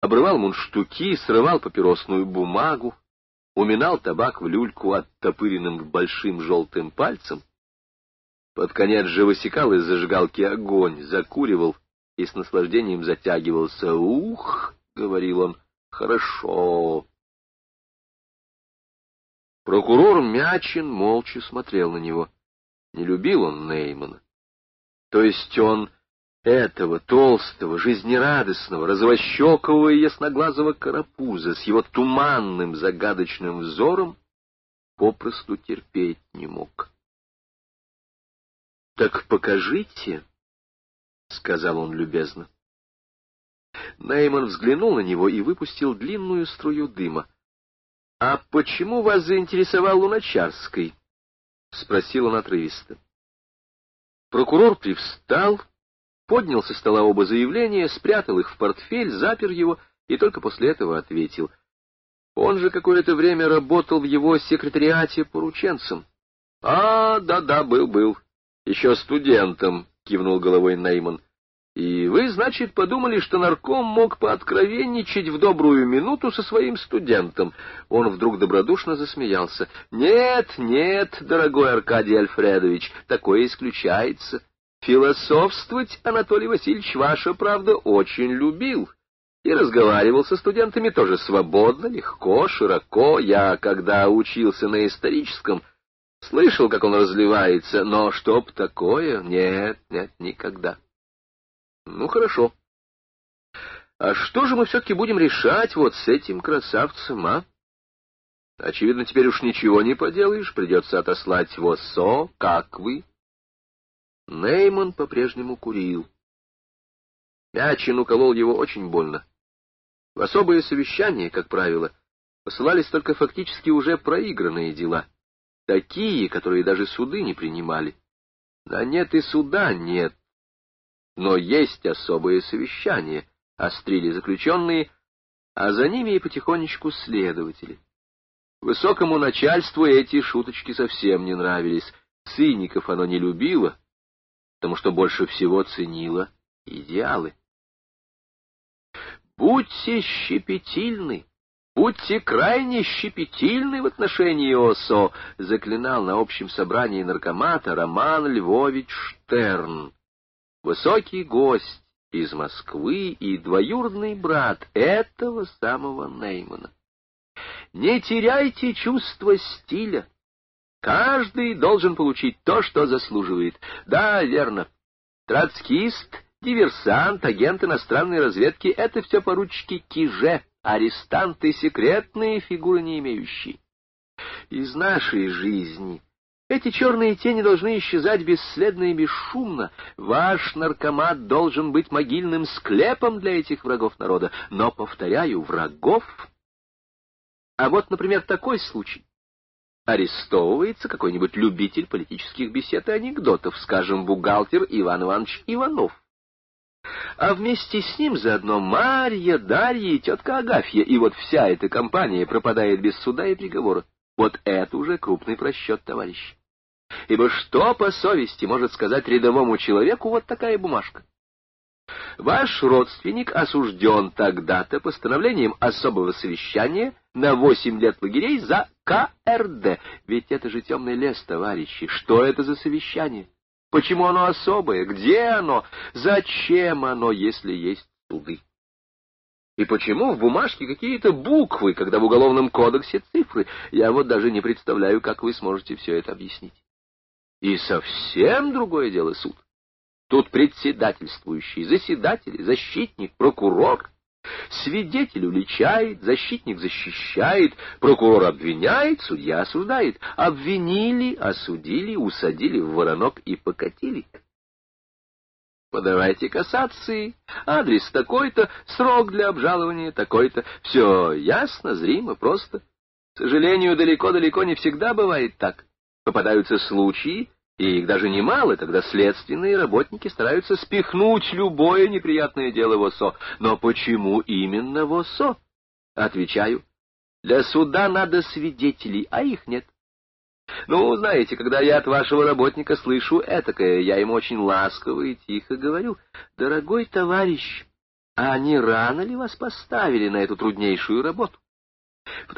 обрывал мундштуки, срывал папиросную бумагу, уминал табак в люльку оттопыренным большим желтым пальцем, под конец же высекал из зажигалки огонь, закуривал и с наслаждением затягивался. «Ух!» — говорил он, — «хорошо!» Прокурор Мячин молча смотрел на него. Не любил он Неймана. То есть он этого толстого, жизнерадостного, розовощекового и ясноглазого карапуза с его туманным загадочным взором попросту терпеть не мог. Так покажите, — сказал он любезно. Нейман взглянул на него и выпустил длинную струю дыма. — А почему вас заинтересовал Луначарский? — спросил он отрывисто. Прокурор привстал, поднял со стола оба заявления, спрятал их в портфель, запер его и только после этого ответил. Он же какое-то время работал в его секретариате порученцем. — А, да-да, был-был еще студентом, — кивнул головой Нейман. — И вы, значит, подумали, что нарком мог пооткровенничать в добрую минуту со своим студентом. Он вдруг добродушно засмеялся. — Нет, нет, дорогой Аркадий Альфредович, такое исключается. Философствовать Анатолий Васильевич, ваша правда, очень любил. И разговаривал со студентами тоже свободно, легко, широко. Я, когда учился на историческом, Слышал, как он разливается, но чтоб такое? Нет, нет, никогда. Ну, хорошо. А что же мы все-таки будем решать вот с этим красавцем, а? Очевидно, теперь уж ничего не поделаешь, придется отослать в ОСО, как вы. Нейман по-прежнему курил. Мячин уколол его очень больно. В особые совещания, как правило, посылались только фактически уже проигранные дела — Такие, которые даже суды не принимали. Да нет и суда нет. Но есть особые совещания, острили заключенные, а за ними и потихонечку следователи. Высокому начальству эти шуточки совсем не нравились. Циников оно не любило, потому что больше всего ценило идеалы. «Будьте щепетильны!» Будьте крайне щепетильны в отношении ОСО, заклинал на общем собрании наркомата Роман Львович Штерн. Высокий гость из Москвы и двоюродный брат этого самого Неймана. Не теряйте чувства стиля. Каждый должен получить то, что заслуживает. Да, верно. Троцкист, диверсант, агент иностранной разведки — это все поручики Киже арестанты секретные, фигуры не имеющие. Из нашей жизни эти черные тени должны исчезать бесследно и бесшумно. Ваш наркомат должен быть могильным склепом для этих врагов народа. Но, повторяю, врагов. А вот, например, такой случай. Арестовывается какой-нибудь любитель политических бесед и анекдотов, скажем, бухгалтер Иван Иванович Иванов а вместе с ним заодно Марья, Дарья и тетка Агафья, и вот вся эта компания пропадает без суда и приговора. Вот это уже крупный просчет, товарищ. Ибо что по совести может сказать рядовому человеку вот такая бумажка? Ваш родственник осужден тогда-то постановлением особого совещания на восемь лет лагерей за КРД. Ведь это же темный лес, товарищи. Что это за совещание? Почему оно особое? Где оно? Зачем оно, если есть суды? И почему в бумажке какие-то буквы, когда в Уголовном кодексе цифры? Я вот даже не представляю, как вы сможете все это объяснить. И совсем другое дело суд. Тут председательствующий, заседатель, защитник, прокурор — Свидетель уличает, защитник защищает, прокурор обвиняет, судья осуждает. Обвинили, осудили, усадили в воронок и покатили. Подавайте кассации, адрес такой-то, срок для обжалования такой-то. Все ясно, зримо, просто. К сожалению, далеко-далеко не всегда бывает так. Попадаются случаи, и их даже немало, когда следственные работники стараются спихнуть любое неприятное дело в ОСО. Но почему именно в ОСО? Отвечаю. Для суда надо свидетелей, а их нет. Ну, знаете, когда я от вашего работника слышу этакое, я ему очень ласково и тихо говорю. Дорогой товарищ, А не рано ли вас поставили на эту труднейшую работу?